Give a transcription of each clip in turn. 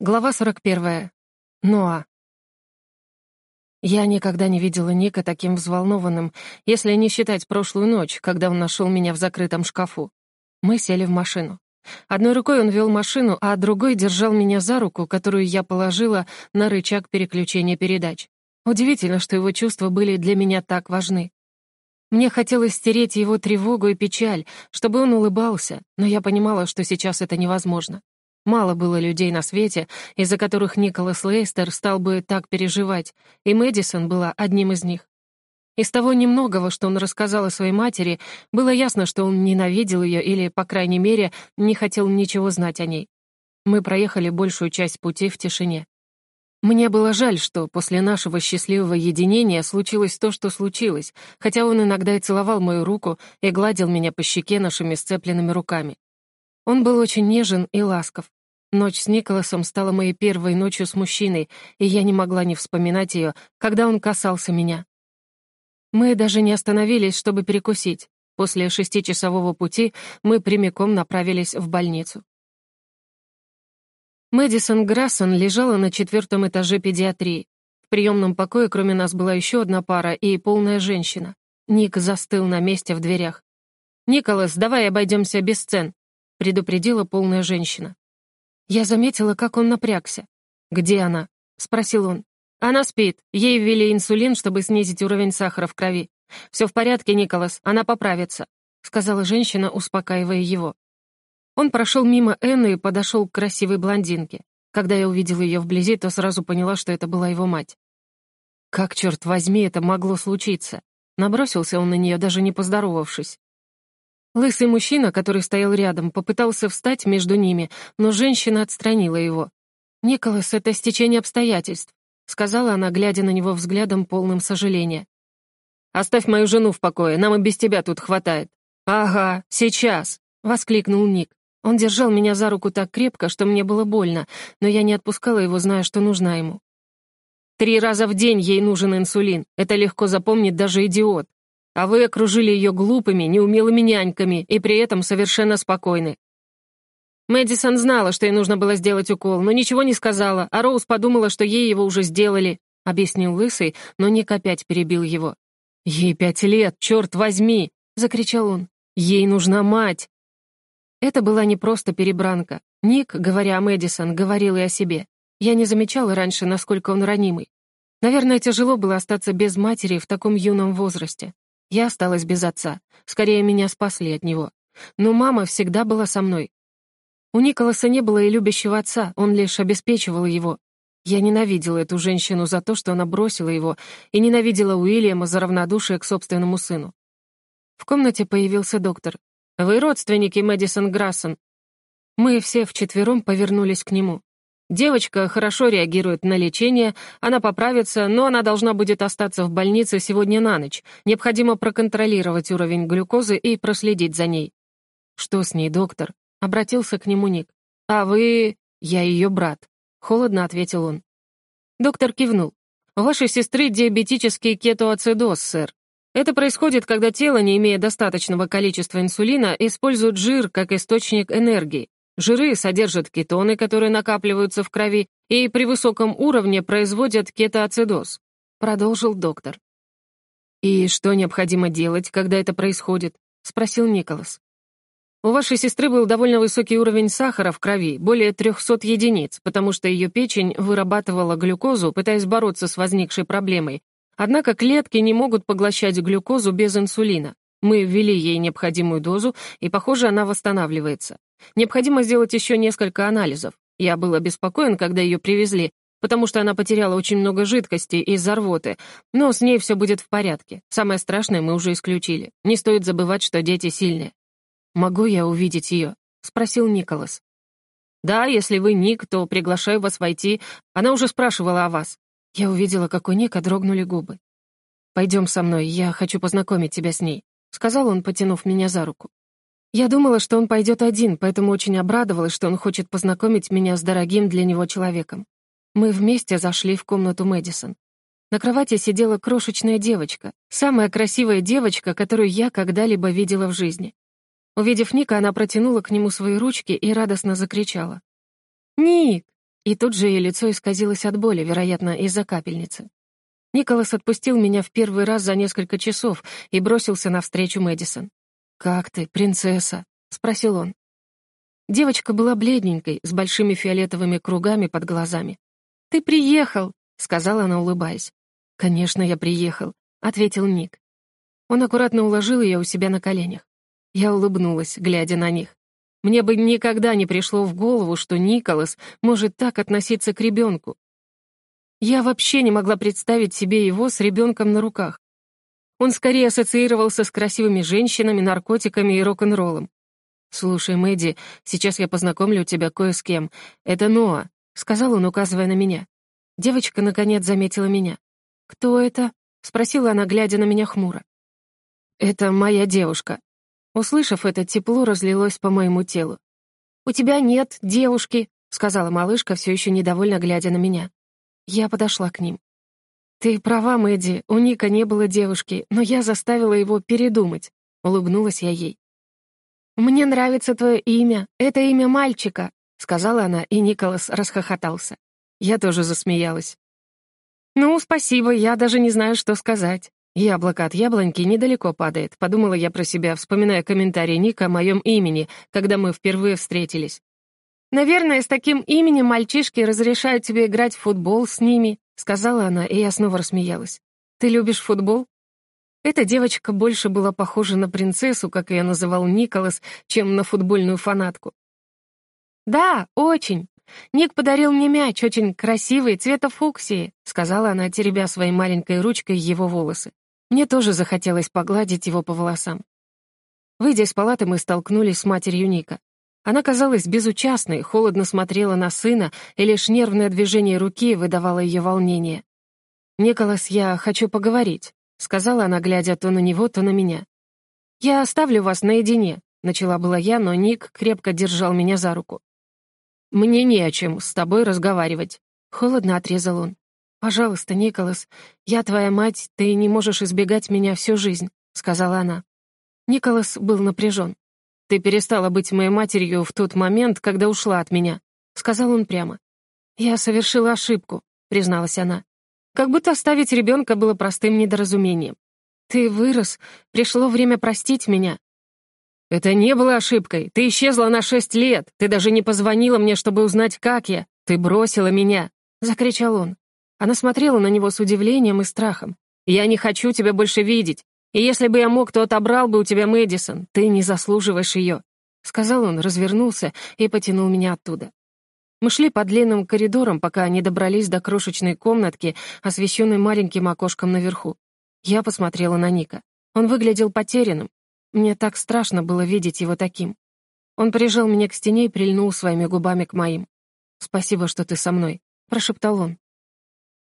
Глава 41. Ноа. Я никогда не видела Ника таким взволнованным, если не считать прошлую ночь, когда он нашел меня в закрытом шкафу. Мы сели в машину. Одной рукой он вел машину, а другой держал меня за руку, которую я положила на рычаг переключения передач. Удивительно, что его чувства были для меня так важны. Мне хотелось стереть его тревогу и печаль, чтобы он улыбался, но я понимала, что сейчас это невозможно. Мало было людей на свете, из-за которых Николас Лейстер стал бы так переживать, и Мэдисон была одним из них. Из того немногого, что он рассказал о своей матери, было ясно, что он ненавидел ее или, по крайней мере, не хотел ничего знать о ней. Мы проехали большую часть пути в тишине. Мне было жаль, что после нашего счастливого единения случилось то, что случилось, хотя он иногда и целовал мою руку и гладил меня по щеке нашими сцепленными руками. Он был очень нежен и ласков, Ночь с Николасом стала моей первой ночью с мужчиной, и я не могла не вспоминать ее, когда он касался меня. Мы даже не остановились, чтобы перекусить. После шестичасового пути мы прямиком направились в больницу. Мэдисон Грассон лежала на четвертом этаже педиатрии. В приемном покое кроме нас была еще одна пара и полная женщина. Ник застыл на месте в дверях. «Николас, давай обойдемся без сцен», — предупредила полная женщина. Я заметила, как он напрягся. «Где она?» — спросил он. «Она спит. Ей ввели инсулин, чтобы снизить уровень сахара в крови. Все в порядке, Николас, она поправится», — сказала женщина, успокаивая его. Он прошел мимо Энны и подошел к красивой блондинке. Когда я увидела ее вблизи, то сразу поняла, что это была его мать. Как, черт возьми, это могло случиться? Набросился он на нее, даже не поздоровавшись. Лысый мужчина, который стоял рядом, попытался встать между ними, но женщина отстранила его. «Николас, это стечение обстоятельств», — сказала она, глядя на него взглядом полным сожаления. «Оставь мою жену в покое, нам и без тебя тут хватает». «Ага, сейчас», — воскликнул Ник. Он держал меня за руку так крепко, что мне было больно, но я не отпускала его, зная, что нужна ему. «Три раза в день ей нужен инсулин. Это легко запомнит даже идиот а вы окружили ее глупыми, неумелыми няньками и при этом совершенно спокойны. Мэдисон знала, что ей нужно было сделать укол, но ничего не сказала, а Роуз подумала, что ей его уже сделали, — объяснил Лысый, но Ник опять перебил его. «Ей пять лет, черт возьми!» — закричал он. «Ей нужна мать!» Это была не просто перебранка. Ник, говоря о Мэдисон, говорил и о себе. Я не замечала раньше, насколько он ранимый. Наверное, тяжело было остаться без матери в таком юном возрасте. Я осталась без отца. Скорее, меня спасли от него. Но мама всегда была со мной. У Николаса не было и любящего отца, он лишь обеспечивал его. Я ненавидела эту женщину за то, что она бросила его, и ненавидела Уильяма за равнодушие к собственному сыну. В комнате появился доктор. «Вы родственники Мэдисон Грассон?» Мы все вчетвером повернулись к нему. Девочка хорошо реагирует на лечение, она поправится, но она должна будет остаться в больнице сегодня на ночь. Необходимо проконтролировать уровень глюкозы и проследить за ней. «Что с ней, доктор?» — обратился к нему Ник. «А вы...» «Я ее брат», — холодно ответил он. Доктор кивнул. «У вашей сестры диабетический кетоацидоз, сэр. Это происходит, когда тело, не имея достаточного количества инсулина, использует жир как источник энергии. Жиры содержат кетоны, которые накапливаются в крови, и при высоком уровне производят кетоацидоз», — продолжил доктор. «И что необходимо делать, когда это происходит?» — спросил Николас. «У вашей сестры был довольно высокий уровень сахара в крови, более 300 единиц, потому что ее печень вырабатывала глюкозу, пытаясь бороться с возникшей проблемой. Однако клетки не могут поглощать глюкозу без инсулина. Мы ввели ей необходимую дозу, и, похоже, она восстанавливается. Необходимо сделать еще несколько анализов. Я был обеспокоен, когда ее привезли, потому что она потеряла очень много жидкости из-за рвоты, но с ней все будет в порядке. Самое страшное мы уже исключили. Не стоит забывать, что дети сильные. «Могу я увидеть ее?» — спросил Николас. «Да, если вы Ник, то приглашаю вас войти. Она уже спрашивала о вас». Я увидела, как у Ника дрогнули губы. «Пойдем со мной, я хочу познакомить тебя с ней», — сказал он, потянув меня за руку. Я думала, что он пойдет один, поэтому очень обрадовалась, что он хочет познакомить меня с дорогим для него человеком. Мы вместе зашли в комнату Мэдисон. На кровати сидела крошечная девочка, самая красивая девочка, которую я когда-либо видела в жизни. Увидев Ника, она протянула к нему свои ручки и радостно закричала. «Ник!» и тут же ее лицо исказилось от боли, вероятно, из-за капельницы. Николас отпустил меня в первый раз за несколько часов и бросился навстречу Мэдисон. «Как ты, принцесса?» — спросил он. Девочка была бледненькой, с большими фиолетовыми кругами под глазами. «Ты приехал!» — сказала она, улыбаясь. «Конечно, я приехал», — ответил Ник. Он аккуратно уложил ее у себя на коленях. Я улыбнулась, глядя на них. Мне бы никогда не пришло в голову, что Николас может так относиться к ребенку. Я вообще не могла представить себе его с ребенком на руках. Он скорее ассоциировался с красивыми женщинами, наркотиками и рок-н-роллом. «Слушай, Мэдди, сейчас я познакомлю тебя кое с кем. Это Ноа», — сказал он, указывая на меня. Девочка, наконец, заметила меня. «Кто это?» — спросила она, глядя на меня хмуро. «Это моя девушка». Услышав это, тепло разлилось по моему телу. «У тебя нет девушки», — сказала малышка, все еще недовольно глядя на меня. Я подошла к ним. «Ты права, Мэдди, у Ника не было девушки, но я заставила его передумать», — улыбнулась я ей. «Мне нравится твое имя, это имя мальчика», — сказала она, и Николас расхохотался. Я тоже засмеялась. «Ну, спасибо, я даже не знаю, что сказать. Яблоко от яблоньки недалеко падает», — подумала я про себя, вспоминая комментарий Ника о моем имени, когда мы впервые встретились. «Наверное, с таким именем мальчишки разрешают тебе играть в футбол с ними», сказала она, и я снова рассмеялась. «Ты любишь футбол?» Эта девочка больше была похожа на принцессу, как ее называл Николас, чем на футбольную фанатку. «Да, очень. Ник подарил мне мяч, очень красивый, цвета фуксии», сказала она, теребя своей маленькой ручкой его волосы. Мне тоже захотелось погладить его по волосам. Выйдя из палаты, мы столкнулись с матерью Ника. Она казалась безучастной, холодно смотрела на сына, и лишь нервное движение руки выдавало ее волнение. «Николас, я хочу поговорить», — сказала она, глядя то на него, то на меня. «Я оставлю вас наедине», — начала была я, но Ник крепко держал меня за руку. «Мне не о чем с тобой разговаривать», — холодно отрезал он. «Пожалуйста, Николас, я твоя мать, ты не можешь избегать меня всю жизнь», — сказала она. Николас был напряжен. «Ты перестала быть моей матерью в тот момент, когда ушла от меня», — сказал он прямо. «Я совершила ошибку», — призналась она. «Как будто оставить ребенка было простым недоразумением. Ты вырос, пришло время простить меня». «Это не было ошибкой. Ты исчезла на шесть лет. Ты даже не позвонила мне, чтобы узнать, как я. Ты бросила меня», — закричал он. Она смотрела на него с удивлением и страхом. «Я не хочу тебя больше видеть. И если бы я мог, то отобрал бы у тебя Мэдисон. Ты не заслуживаешь ее», — сказал он, развернулся и потянул меня оттуда. Мы шли по длинным коридорам, пока не добрались до крошечной комнатки, освещенной маленьким окошком наверху. Я посмотрела на Ника. Он выглядел потерянным. Мне так страшно было видеть его таким. Он прижал меня к стене и прильнул своими губами к моим. «Спасибо, что ты со мной», — прошептал он.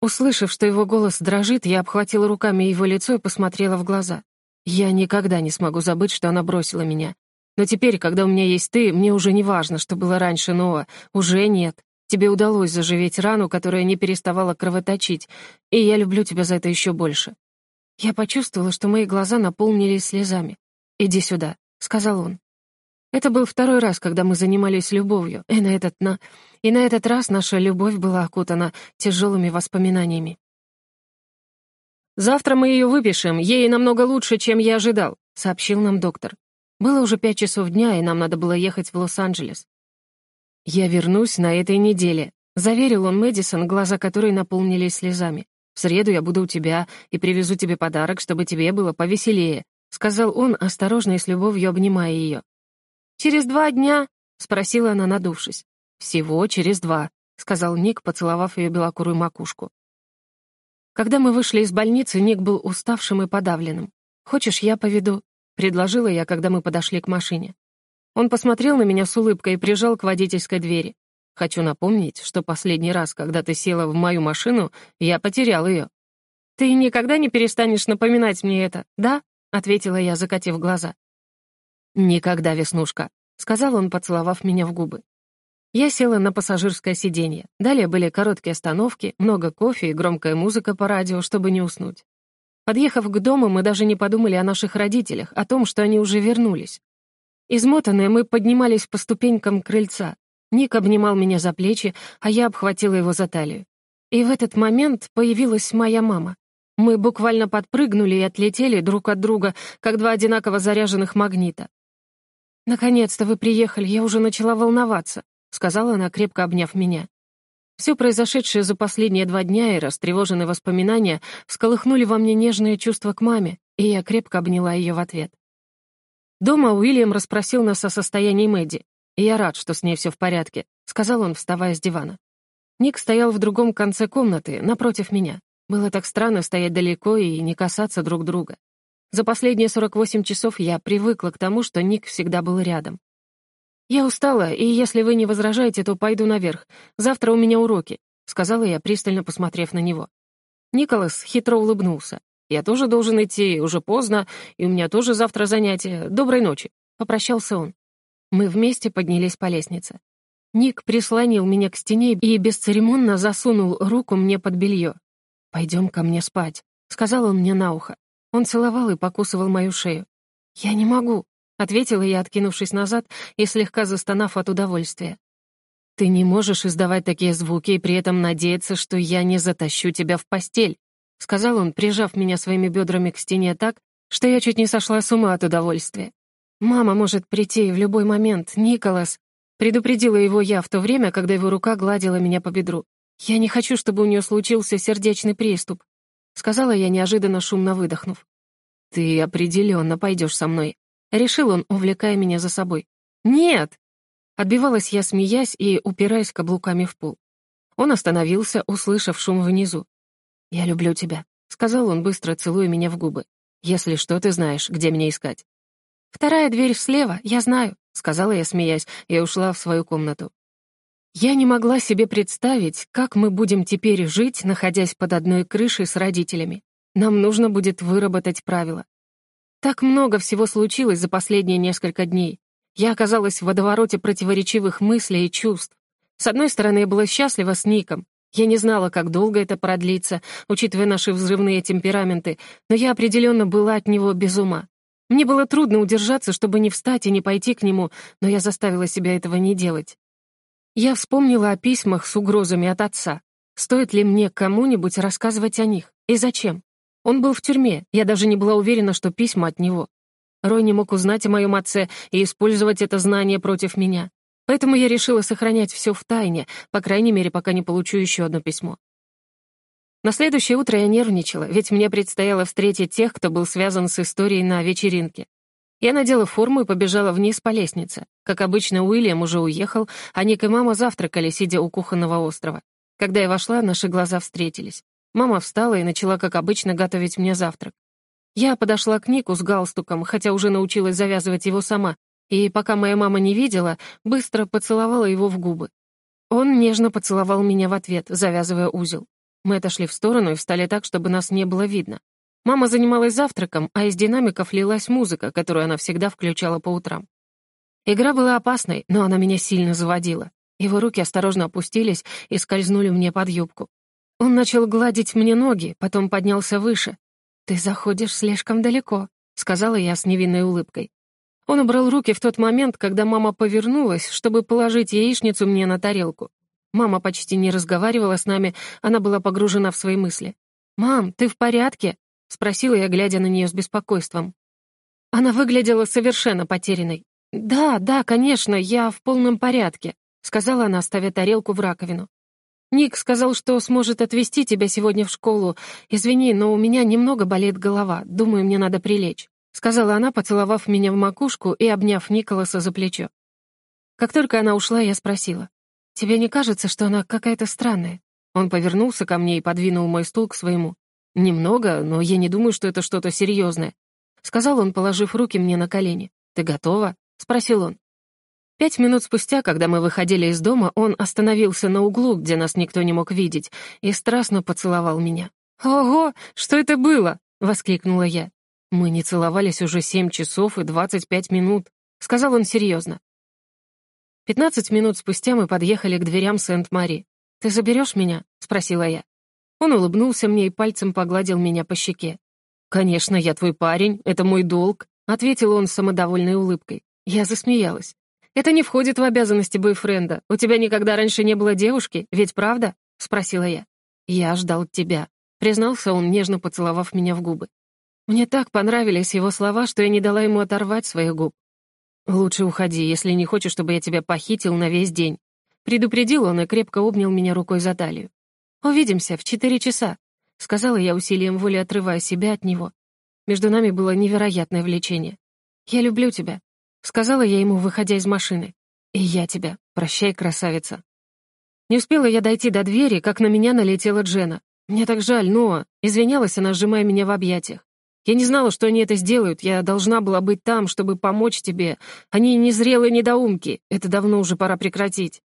Услышав, что его голос дрожит, я обхватила руками его лицо и посмотрела в глаза. Я никогда не смогу забыть, что она бросила меня. Но теперь, когда у меня есть ты, мне уже не важно, что было раньше Ноа. Уже нет. Тебе удалось заживеть рану, которая не переставала кровоточить, и я люблю тебя за это еще больше. Я почувствовала, что мои глаза наполнились слезами. «Иди сюда», — сказал он. Это был второй раз, когда мы занимались любовью, и на этот, на... и на этот раз наша любовь была окутана тяжелыми воспоминаниями. «Завтра мы ее выпишем, ей намного лучше, чем я ожидал», — сообщил нам доктор. Было уже пять часов дня, и нам надо было ехать в Лос-Анджелес. «Я вернусь на этой неделе», — заверил он Мэдисон, глаза которой наполнились слезами. «В среду я буду у тебя и привезу тебе подарок, чтобы тебе было повеселее», — сказал он, осторожно и с любовью обнимая ее. «Через два дня?» — спросила она, надувшись. «Всего через два», — сказал Ник, поцеловав ее белокурую макушку. Когда мы вышли из больницы, Ник был уставшим и подавленным. «Хочешь, я поведу?» — предложила я, когда мы подошли к машине. Он посмотрел на меня с улыбкой и прижал к водительской двери. «Хочу напомнить, что последний раз, когда ты села в мою машину, я потерял ее». «Ты никогда не перестанешь напоминать мне это, да?» — ответила я, закатив глаза. «Никогда, Веснушка», — сказал он, поцеловав меня в губы. Я села на пассажирское сиденье. Далее были короткие остановки, много кофе и громкая музыка по радио, чтобы не уснуть. Подъехав к дому, мы даже не подумали о наших родителях, о том, что они уже вернулись. Измотанные, мы поднимались по ступенькам крыльца. Ник обнимал меня за плечи, а я обхватила его за талию. И в этот момент появилась моя мама. Мы буквально подпрыгнули и отлетели друг от друга, как два одинаково заряженных магнита. «Наконец-то вы приехали, я уже начала волноваться», — сказала она, крепко обняв меня. Все произошедшее за последние два дня и растревоженные воспоминания всколыхнули во мне нежное чувство к маме, и я крепко обняла ее в ответ. Дома Уильям расспросил нас о состоянии Мэдди. И я рад, что с ней все в порядке», — сказал он, вставая с дивана. Ник стоял в другом конце комнаты, напротив меня. Было так странно стоять далеко и не касаться друг друга. За последние 48 часов я привыкла к тому, что Ник всегда был рядом. «Я устала, и если вы не возражаете, то пойду наверх. Завтра у меня уроки», — сказала я, пристально посмотрев на него. Николас хитро улыбнулся. «Я тоже должен идти, уже поздно, и у меня тоже завтра занятия. Доброй ночи», — попрощался он. Мы вместе поднялись по лестнице. Ник прислонил меня к стене и бесцеремонно засунул руку мне под белье. «Пойдем ко мне спать», — сказал он мне на ухо. Он целовал и покусывал мою шею. «Я не могу», — ответила я, откинувшись назад и слегка застонав от удовольствия. «Ты не можешь издавать такие звуки и при этом надеяться, что я не затащу тебя в постель», — сказал он, прижав меня своими бедрами к стене так, что я чуть не сошла с ума от удовольствия. «Мама может прийти в любой момент, Николас!» Предупредила его я в то время, когда его рука гладила меня по бедру. «Я не хочу, чтобы у нее случился сердечный приступ», — сказала я, неожиданно шумно выдохнув. «Ты определенно пойдешь со мной», — решил он, увлекая меня за собой. «Нет!» Отбивалась я, смеясь и упираясь каблуками в пол. Он остановился, услышав шум внизу. «Я люблю тебя», — сказал он, быстро целуя меня в губы. «Если что, ты знаешь, где меня искать». «Вторая дверь слева, я знаю», — сказала я, смеясь, и ушла в свою комнату. Я не могла себе представить, как мы будем теперь жить, находясь под одной крышей с родителями. Нам нужно будет выработать правила. Так много всего случилось за последние несколько дней. Я оказалась в водовороте противоречивых мыслей и чувств. С одной стороны, я была счастлива с Ником. Я не знала, как долго это продлится, учитывая наши взрывные темпераменты, но я определенно была от него без ума. Мне было трудно удержаться, чтобы не встать и не пойти к нему, но я заставила себя этого не делать. Я вспомнила о письмах с угрозами от отца. Стоит ли мне кому-нибудь рассказывать о них? И зачем? Он был в тюрьме, я даже не была уверена, что письма от него. Рой не мог узнать о моем отце и использовать это знание против меня. Поэтому я решила сохранять все в тайне, по крайней мере, пока не получу еще одно письмо. На следующее утро я нервничала, ведь мне предстояло встретить тех, кто был связан с историей на вечеринке. Я надела форму и побежала вниз по лестнице. Как обычно, Уильям уже уехал, а Ник и мама завтракали, сидя у кухонного острова. Когда я вошла, наши глаза встретились. Мама встала и начала, как обычно, готовить мне завтрак. Я подошла к Нику с галстуком, хотя уже научилась завязывать его сама, и, пока моя мама не видела, быстро поцеловала его в губы. Он нежно поцеловал меня в ответ, завязывая узел. Мы отошли в сторону и встали так, чтобы нас не было видно. Мама занималась завтраком, а из динамиков лилась музыка, которую она всегда включала по утрам. Игра была опасной, но она меня сильно заводила. Его руки осторожно опустились и скользнули мне под юбку. Он начал гладить мне ноги, потом поднялся выше. «Ты заходишь слишком далеко», — сказала я с невинной улыбкой. Он убрал руки в тот момент, когда мама повернулась, чтобы положить яичницу мне на тарелку. Мама почти не разговаривала с нами, она была погружена в свои мысли. «Мам, ты в порядке?» — спросила я, глядя на нее с беспокойством. Она выглядела совершенно потерянной. «Да, да, конечно, я в полном порядке», — сказала она, ставя тарелку в раковину. «Ник сказал, что сможет отвезти тебя сегодня в школу. Извини, но у меня немного болит голова. Думаю, мне надо прилечь», — сказала она, поцеловав меня в макушку и обняв Николаса за плечо. Как только она ушла, я спросила. «Тебе не кажется, что она какая-то странная?» Он повернулся ко мне и подвинул мой стул к своему. «Немного, но я не думаю, что это что-то серьезное», — сказал он, положив руки мне на колени. «Ты готова?» — спросил он. Пять минут спустя, когда мы выходили из дома, он остановился на углу, где нас никто не мог видеть, и страстно поцеловал меня. «Ого, что это было?» — воскликнула я. «Мы не целовались уже семь часов и двадцать пять минут», — сказал он серьезно. Пятнадцать минут спустя мы подъехали к дверям Сент-Мари. «Ты заберешь меня?» — спросила я. Он улыбнулся мне и пальцем погладил меня по щеке. «Конечно, я твой парень, это мой долг», — ответил он с самодовольной улыбкой. Я засмеялась. Это не входит в обязанности бойфренда. У тебя никогда раньше не было девушки, ведь правда?» — спросила я. «Я ждал тебя», — признался он, нежно поцеловав меня в губы. Мне так понравились его слова, что я не дала ему оторвать своих губ. «Лучше уходи, если не хочешь, чтобы я тебя похитил на весь день». Предупредил он и крепко обнял меня рукой за талию. «Увидимся в четыре часа», — сказала я усилием воли, отрывая себя от него. Между нами было невероятное влечение. «Я люблю тебя», — сказала я ему, выходя из машины. «И я тебя. Прощай, красавица». Не успела я дойти до двери, как на меня налетела Джена. «Мне так жаль, Ноа», — извинялась она, сжимая меня в объятиях. «Я не знала, что они это сделают. Я должна была быть там, чтобы помочь тебе. Они незрелые недоумки. Это давно уже пора прекратить».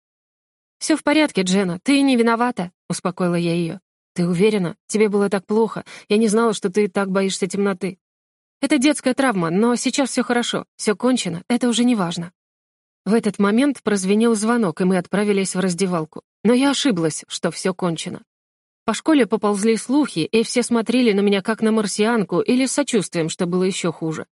«Все в порядке, Джена. Ты не виновата», — успокоила я ее. «Ты уверена? Тебе было так плохо. Я не знала, что ты так боишься темноты». Это детская травма, но сейчас все хорошо, все кончено, это уже не важно. В этот момент прозвенел звонок, и мы отправились в раздевалку. Но я ошиблась, что все кончено. По школе поползли слухи, и все смотрели на меня как на марсианку или с сочувствием, что было еще хуже.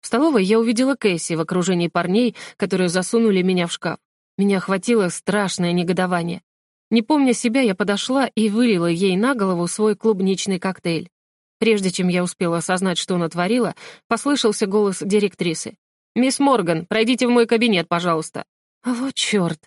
В столовой я увидела Кэсси в окружении парней, которые засунули меня в шкаф. Меня охватило страшное негодование. Не помня себя, я подошла и вылила ей на голову свой клубничный коктейль. Прежде чем я успела осознать, что натворила, послышался голос директрисы. «Мисс Морган, пройдите в мой кабинет, пожалуйста». «Вот чёрт!»